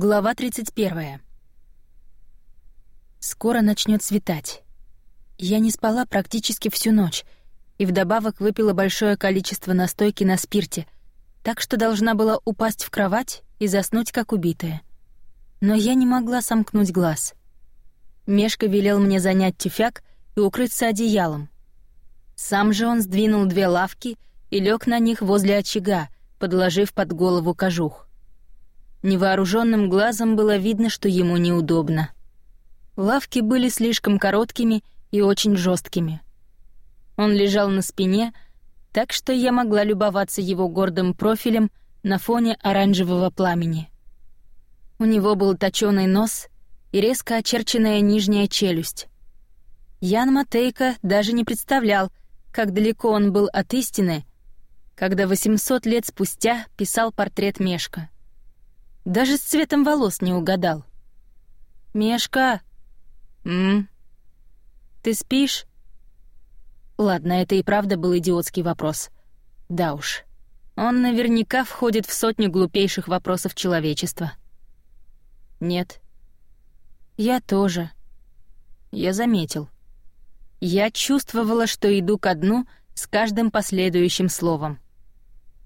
Глава 31. Скоро начнет светать. Я не спала практически всю ночь и вдобавок выпила большое количество настойки на спирте, так что должна была упасть в кровать и заснуть как убитая. Но я не могла сомкнуть глаз. Мешка велел мне занять тюфяк и укрыться одеялом. Сам же он сдвинул две лавки и лег на них возле очага, подложив под голову кожух. Невооруженным глазом было видно, что ему неудобно. Лавки были слишком короткими и очень жесткими. Он лежал на спине, так что я могла любоваться его гордым профилем на фоне оранжевого пламени. У него был точёный нос и резко очерченная нижняя челюсть. Ян Матейко даже не представлял, как далеко он был от истины, когда 800 лет спустя писал портрет Мешка. Даже с цветом волос не угадал. «Мешка!» «М? Ты спишь?» Ладно, это и правда был идиотский вопрос. Да уж. Он наверняка входит в сотню глупейших вопросов человечества. Нет. Я тоже. Я заметил. Я чувствовала, что иду ко дну с каждым последующим словом.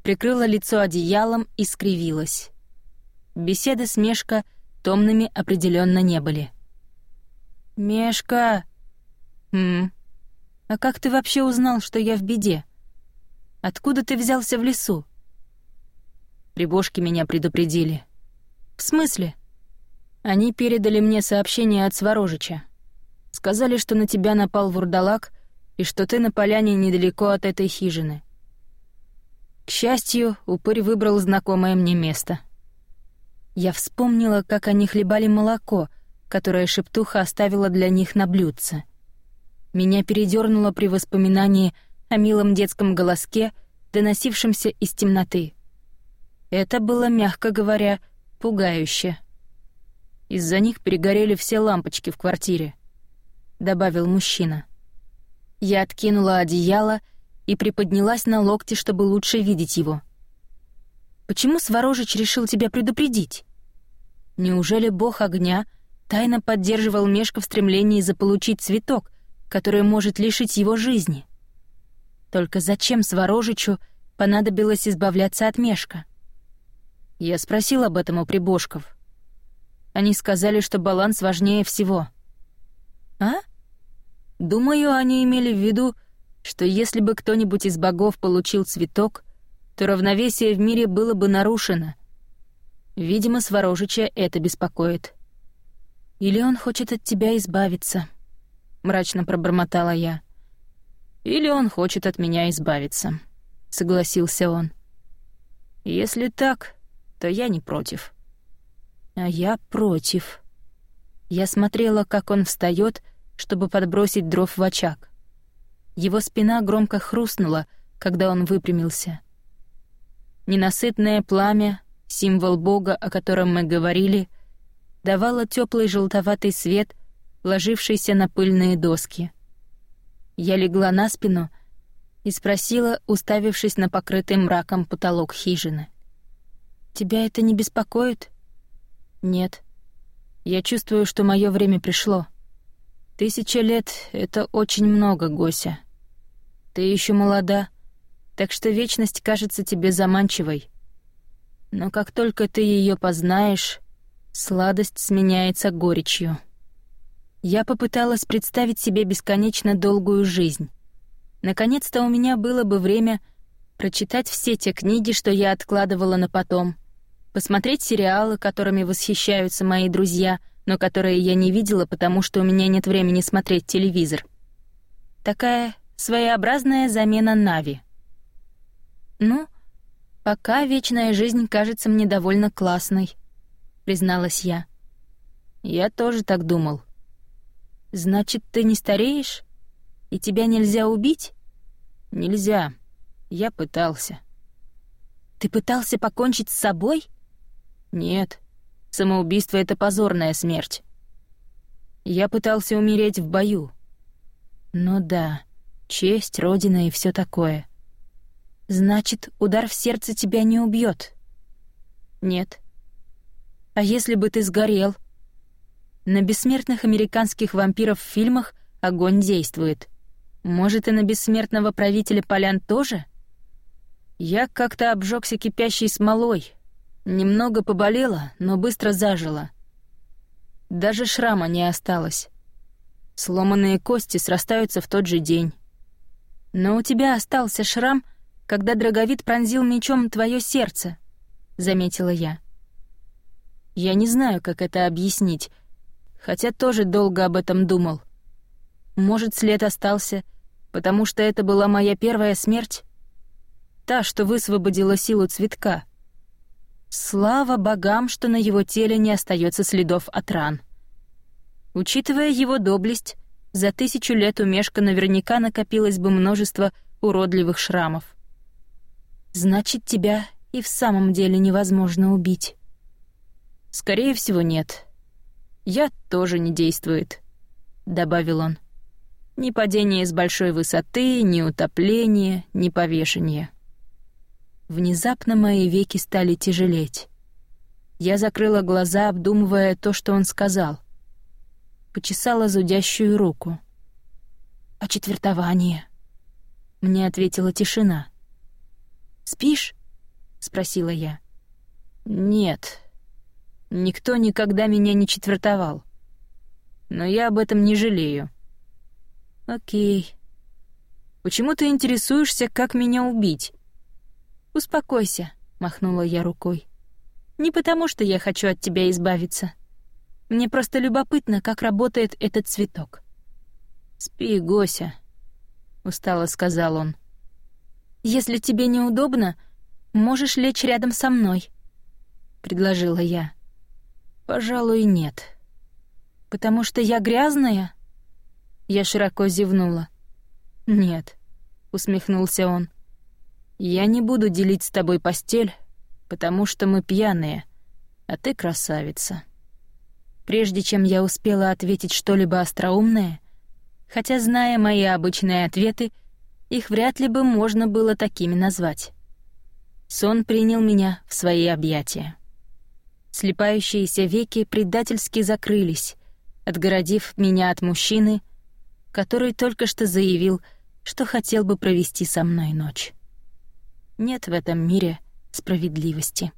Прикрыла лицо одеялом и скривилась. Беседы с Мешка томными определенно не были. «Мешка!» «М? А как ты вообще узнал, что я в беде? Откуда ты взялся в лесу?» Прибошки меня предупредили. «В смысле?» Они передали мне сообщение от Сворожича. Сказали, что на тебя напал вурдалак и что ты на поляне недалеко от этой хижины. К счастью, упырь выбрал знакомое мне место — я вспомнила, как они хлебали молоко, которое шептуха оставила для них на блюдце. Меня передернуло при воспоминании о милом детском голоске, доносившемся из темноты. Это было, мягко говоря, пугающе. Из-за них перегорели все лампочки в квартире, добавил мужчина. Я откинула одеяло и приподнялась на локте, чтобы лучше видеть его. Почему Сворожич решил тебя предупредить? Неужели бог огня тайно поддерживал Мешка в стремлении заполучить цветок, который может лишить его жизни? Только зачем Сворожичу понадобилось избавляться от Мешка? Я спросил об этом у прибожков. Они сказали, что баланс важнее всего. А? Думаю, они имели в виду, что если бы кто-нибудь из богов получил цветок — то равновесие в мире было бы нарушено. Видимо, Сворожича это беспокоит. «Или он хочет от тебя избавиться», — мрачно пробормотала я. «Или он хочет от меня избавиться», — согласился он. «Если так, то я не против». «А я против». Я смотрела, как он встает, чтобы подбросить дров в очаг. Его спина громко хрустнула, когда он выпрямился — Ненасытное пламя, символ Бога, о котором мы говорили, давало теплый желтоватый свет, ложившийся на пыльные доски. Я легла на спину и спросила, уставившись на покрытый мраком потолок хижины. «Тебя это не беспокоит?» «Нет. Я чувствую, что мое время пришло. Тысяча лет — это очень много, Гося. Ты еще молода, так что вечность кажется тебе заманчивой. Но как только ты ее познаешь, сладость сменяется горечью. Я попыталась представить себе бесконечно долгую жизнь. Наконец-то у меня было бы время прочитать все те книги, что я откладывала на потом, посмотреть сериалы, которыми восхищаются мои друзья, но которые я не видела, потому что у меня нет времени смотреть телевизор. Такая своеобразная замена Нави — «Ну, пока вечная жизнь кажется мне довольно классной», — призналась я. «Я тоже так думал». «Значит, ты не стареешь? И тебя нельзя убить?» «Нельзя. Я пытался». «Ты пытался покончить с собой?» «Нет. Самоубийство — это позорная смерть. Я пытался умереть в бою». «Ну да, честь, родина и все такое». Значит, удар в сердце тебя не убьет. Нет. А если бы ты сгорел? На бессмертных американских вампиров в фильмах огонь действует. Может, и на бессмертного правителя полян тоже? Я как-то обжегся кипящей смолой. Немного поболело, но быстро зажило. Даже шрама не осталось. Сломанные кости срастаются в тот же день. Но у тебя остался шрам, когда драговид пронзил мечом твое сердце, заметила я. Я не знаю, как это объяснить, хотя тоже долго об этом думал. Может, след остался, потому что это была моя первая смерть? Та, что высвободила силу цветка. Слава богам, что на его теле не остается следов от ран. Учитывая его доблесть, за тысячу лет у Мешка наверняка накопилось бы множество уродливых шрамов. Значит, тебя и в самом деле невозможно убить. Скорее всего, нет. Я тоже не действует, добавил он. Ни падение с большой высоты, ни утопление, ни повешение. Внезапно мои веки стали тяжелеть. Я закрыла глаза, обдумывая то, что он сказал. Почесала зудящую руку. «А четвертование?» Мне ответила тишина. «Спишь?» — спросила я. «Нет. Никто никогда меня не четвертовал. Но я об этом не жалею». «Окей. Почему ты интересуешься, как меня убить?» «Успокойся», — махнула я рукой. «Не потому, что я хочу от тебя избавиться. Мне просто любопытно, как работает этот цветок». «Спи, Гося», — устало сказал он. «Если тебе неудобно, можешь лечь рядом со мной», — предложила я. «Пожалуй, нет. Потому что я грязная?» Я широко зевнула. «Нет», — усмехнулся он. «Я не буду делить с тобой постель, потому что мы пьяные, а ты красавица». Прежде чем я успела ответить что-либо остроумное, хотя, зная мои обычные ответы, их вряд ли бы можно было такими назвать. Сон принял меня в свои объятия. Слепающиеся веки предательски закрылись, отгородив меня от мужчины, который только что заявил, что хотел бы провести со мной ночь. Нет в этом мире справедливости.